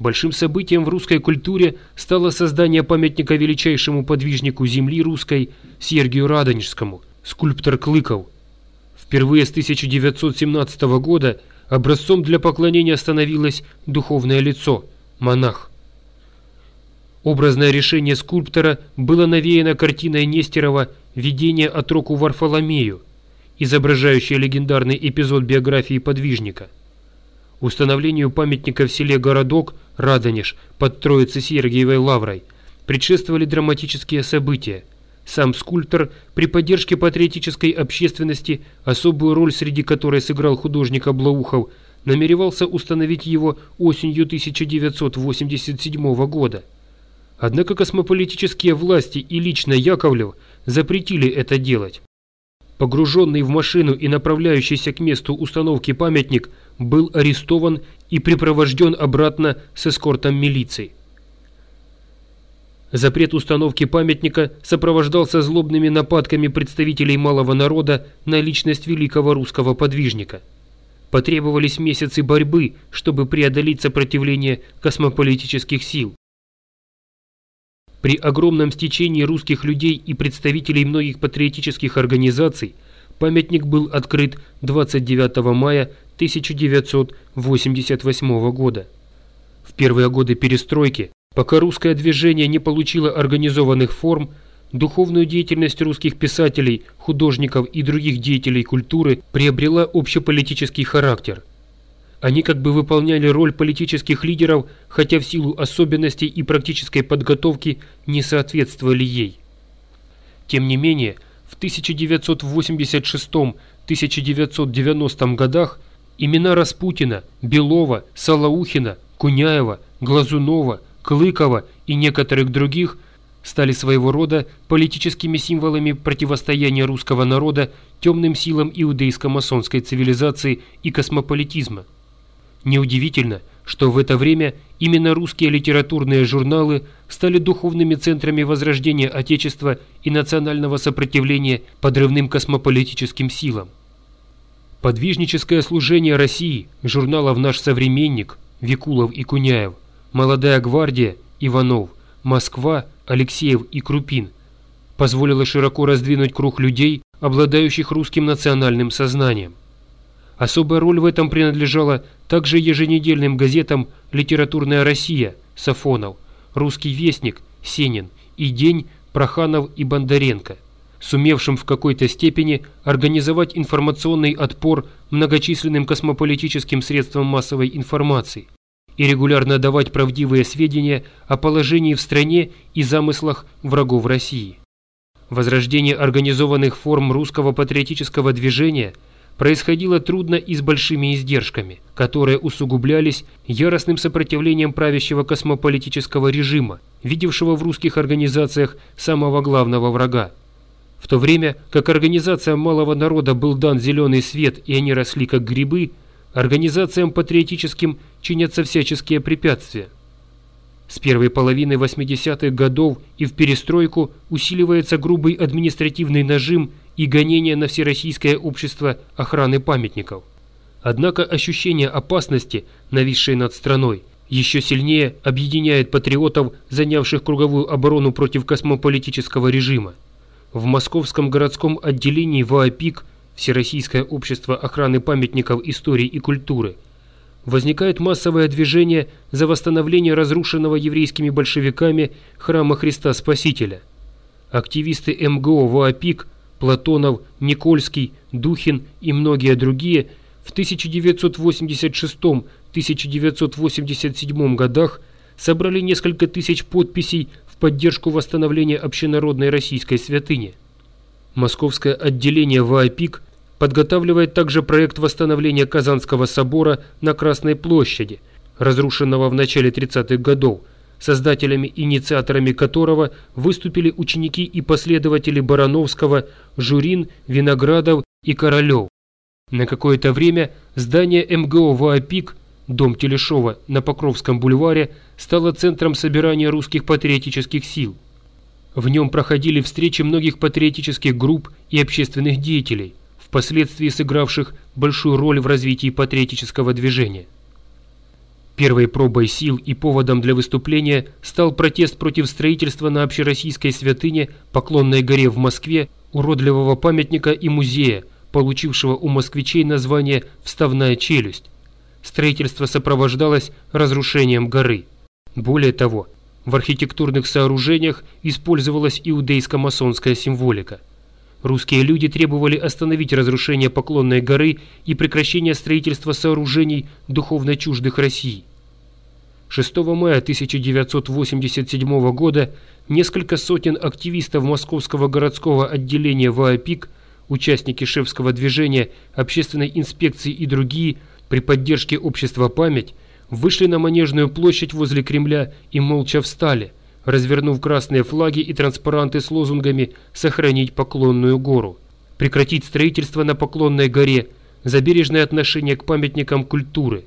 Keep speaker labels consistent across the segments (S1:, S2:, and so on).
S1: Большим событием в русской культуре стало создание памятника величайшему подвижнику земли русской Сергию Радонежскому, скульптор Клыков. Впервые с 1917 года образцом для поклонения становилось духовное лицо – монах. Образное решение скульптора было навеяно картиной Нестерова «Видение от року Варфоломею», изображающее легендарный эпизод биографии подвижника. Установлению памятника в селе Городок Радонеж под Троице-Сергиевой лаврой предшествовали драматические события. Сам скульптор при поддержке патриотической общественности, особую роль среди которой сыграл художник Облаухов, намеревался установить его осенью 1987 года. Однако космополитические власти и лично Яковлев запретили это делать. Погруженный в машину и направляющийся к месту установки памятник был арестован и припровожден обратно с эскортом милиции. Запрет установки памятника сопровождался злобными нападками представителей малого народа на личность великого русского подвижника. Потребовались месяцы борьбы, чтобы преодолеть сопротивление космополитических сил. При огромном стечении русских людей и представителей многих патриотических организаций памятник был открыт 29 мая 1988 года. В первые годы перестройки, пока русское движение не получило организованных форм, духовную деятельность русских писателей, художников и других деятелей культуры приобрела общеполитический характер. Они как бы выполняли роль политических лидеров, хотя в силу особенностей и практической подготовки не соответствовали ей. Тем не менее, в 1986-1990 годах Имена Распутина, Белова, Салаухина, Куняева, Глазунова, Клыкова и некоторых других стали своего рода политическими символами противостояния русского народа темным силам иудейско-масонской цивилизации и космополитизма. Неудивительно, что в это время именно русские литературные журналы стали духовными центрами возрождения Отечества и национального сопротивления подрывным космополитическим силам. Подвижническое служение России, журналов «Наш современник», Викулов и Куняев, «Молодая гвардия», Иванов, «Москва», Алексеев и Крупин позволило широко раздвинуть круг людей, обладающих русским национальным сознанием. Особая роль в этом принадлежала также еженедельным газетам «Литературная Россия» Сафонов, «Русский вестник» Сенин и «День» Проханов и Бондаренко – сумевшим в какой-то степени организовать информационный отпор многочисленным космополитическим средствам массовой информации и регулярно давать правдивые сведения о положении в стране и замыслах врагов России. Возрождение организованных форм русского патриотического движения происходило трудно и с большими издержками, которые усугублялись яростным сопротивлением правящего космополитического режима, видевшего в русских организациях самого главного врага в то время как организациям малого народа был дан зеленый свет и они росли как грибы, организациям патриотическим чинятся всяческие препятствия. С первой половины 80-х годов и в перестройку усиливается грубый административный нажим и гонение на всероссийское общество охраны памятников. Однако ощущение опасности, нависшей над страной, еще сильнее объединяет патриотов, занявших круговую оборону против космополитического режима в Московском городском отделении ВАПИК Всероссийское общество охраны памятников истории и культуры возникает массовое движение за восстановление разрушенного еврейскими большевиками храма Христа Спасителя. Активисты МГО ВАПИК Платонов, Никольский, Духин и многие другие в 1986-1987 годах собрали несколько тысяч подписей поддержку восстановления общенародной российской святыни. Московское отделение ВАПИК подготавливает также проект восстановления Казанского собора на Красной площади, разрушенного в начале 30-х годов, создателями инициаторами которого выступили ученики и последователи Барановского, Журин, Виноградов и Королев. На какое-то время здание МГО ВАПИК Дом Телешова на Покровском бульваре стало центром собирания русских патриотических сил. В нем проходили встречи многих патриотических групп и общественных деятелей, впоследствии сыгравших большую роль в развитии патриотического движения. Первой пробой сил и поводом для выступления стал протест против строительства на общероссийской святыне Поклонной горе в Москве уродливого памятника и музея, получившего у москвичей название «Вставная челюсть». Строительство сопровождалось разрушением горы. Более того, в архитектурных сооружениях использовалась иудейско-масонская символика. Русские люди требовали остановить разрушение Поклонной горы и прекращение строительства сооружений духовно чуждых России. 6 мая 1987 года несколько сотен активистов Московского городского отделения ВАПИК, участники шефского движения, общественной инспекции и другие при поддержке общества «Память» вышли на Манежную площадь возле Кремля и молча встали, развернув красные флаги и транспаранты с лозунгами «Сохранить Поклонную гору», «Прекратить строительство на Поклонной горе», «За бережное отношение к памятникам культуры»,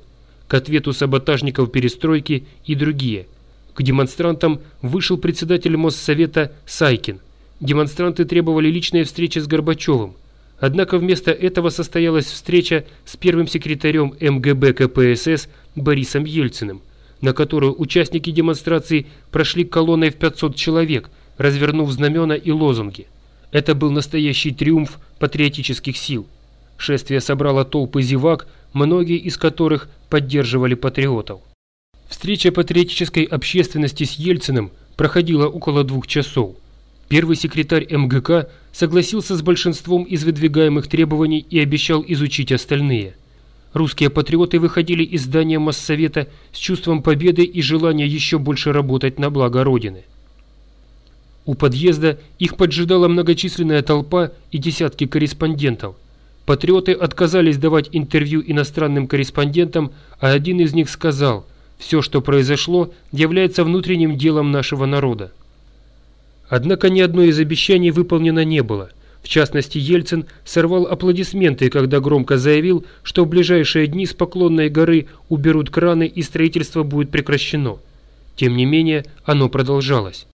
S1: к ответу саботажников перестройки и другие. К демонстрантам вышел председатель Моссовета Сайкин. Демонстранты требовали личной встречи с Горбачевым. Однако вместо этого состоялась встреча с первым секретарем МГБ КПСС Борисом Ельциным, на которую участники демонстрации прошли колонной в 500 человек, развернув знамена и лозунги. Это был настоящий триумф патриотических сил. Шествие собрало толпы зевак, многие из которых поддерживали патриотов. Встреча патриотической общественности с Ельциным проходила около двух часов. Первый секретарь МГК согласился с большинством из выдвигаемых требований и обещал изучить остальные. Русские патриоты выходили из здания Моссовета с чувством победы и желания еще больше работать на благо Родины. У подъезда их поджидала многочисленная толпа и десятки корреспондентов – Патриоты отказались давать интервью иностранным корреспондентам, а один из них сказал «Все, что произошло, является внутренним делом нашего народа». Однако ни одно из обещаний выполнено не было. В частности, Ельцин сорвал аплодисменты, когда громко заявил, что в ближайшие дни с Поклонной горы уберут краны и строительство будет прекращено. Тем не менее, оно продолжалось.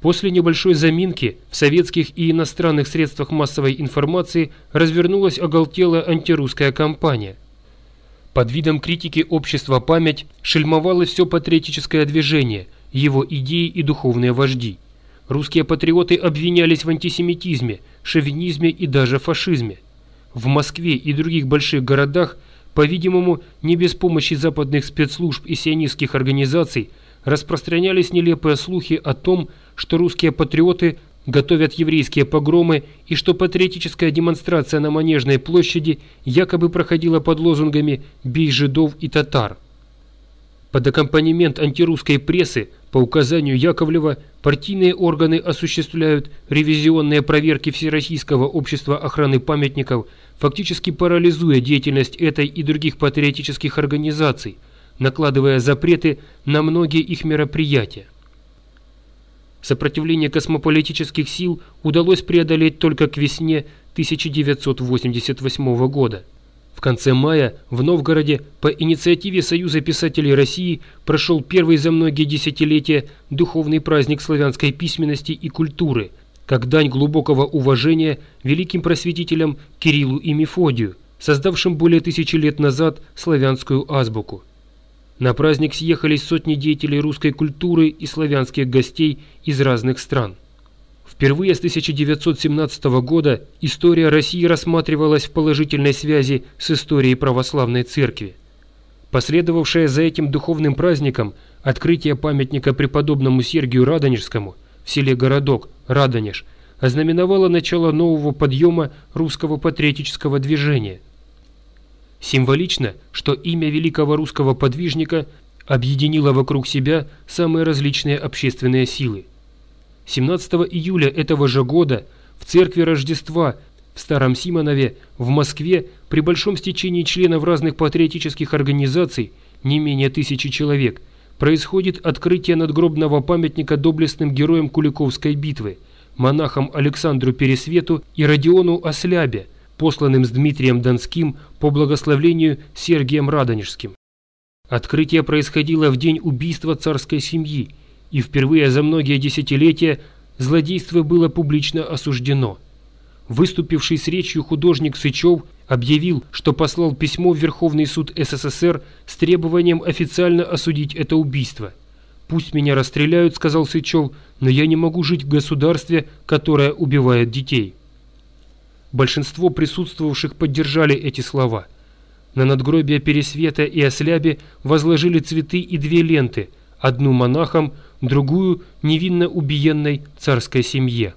S1: После небольшой заминки в советских и иностранных средствах массовой информации развернулась оголтелая антирусская кампания. Под видом критики общества «Память» шельмовалось все патриотическое движение, его идеи и духовные вожди. Русские патриоты обвинялись в антисемитизме, шовинизме и даже фашизме. В Москве и других больших городах, по-видимому, не без помощи западных спецслужб и сионистских организаций, распространялись нелепые слухи о том, что русские патриоты готовят еврейские погромы и что патриотическая демонстрация на Манежной площади якобы проходила под лозунгами «Бей жидов и татар». Под аккомпанемент антирусской прессы по указанию Яковлева партийные органы осуществляют ревизионные проверки Всероссийского общества охраны памятников, фактически парализуя деятельность этой и других патриотических организаций, накладывая запреты на многие их мероприятия. Сопротивление космополитических сил удалось преодолеть только к весне 1988 года. Конце мая в Новгороде по инициативе Союза писателей России прошел первый за многие десятилетия духовный праздник славянской письменности и культуры, как дань глубокого уважения великим просветителям Кириллу и Мефодию, создавшим более тысячи лет назад славянскую азбуку. На праздник съехались сотни деятелей русской культуры и славянских гостей из разных стран. Впервые с 1917 года история России рассматривалась в положительной связи с историей православной церкви. Последовавшее за этим духовным праздником открытие памятника преподобному Сергию Радонежскому в селе Городок, Радонеж, ознаменовало начало нового подъема русского патриотического движения – Символично, что имя великого русского подвижника объединило вокруг себя самые различные общественные силы. 17 июля этого же года в церкви Рождества в Старом Симонове в Москве при большом стечении членов разных патриотических организаций, не менее тысячи человек, происходит открытие надгробного памятника доблестным героям Куликовской битвы, монахам Александру Пересвету и Родиону Ослябе, посланным с Дмитрием Донским по благословлению Сергием Радонежским. Открытие происходило в день убийства царской семьи, и впервые за многие десятилетия злодейство было публично осуждено. Выступивший с речью художник Сычев объявил, что послал письмо в Верховный суд СССР с требованием официально осудить это убийство. «Пусть меня расстреляют», — сказал Сычев, — «но я не могу жить в государстве, которое убивает детей». Большинство присутствовавших поддержали эти слова. На надгробие Пересвета и Ослябе возложили цветы и две ленты, одну монахам, другую невинно убиенной царской семье.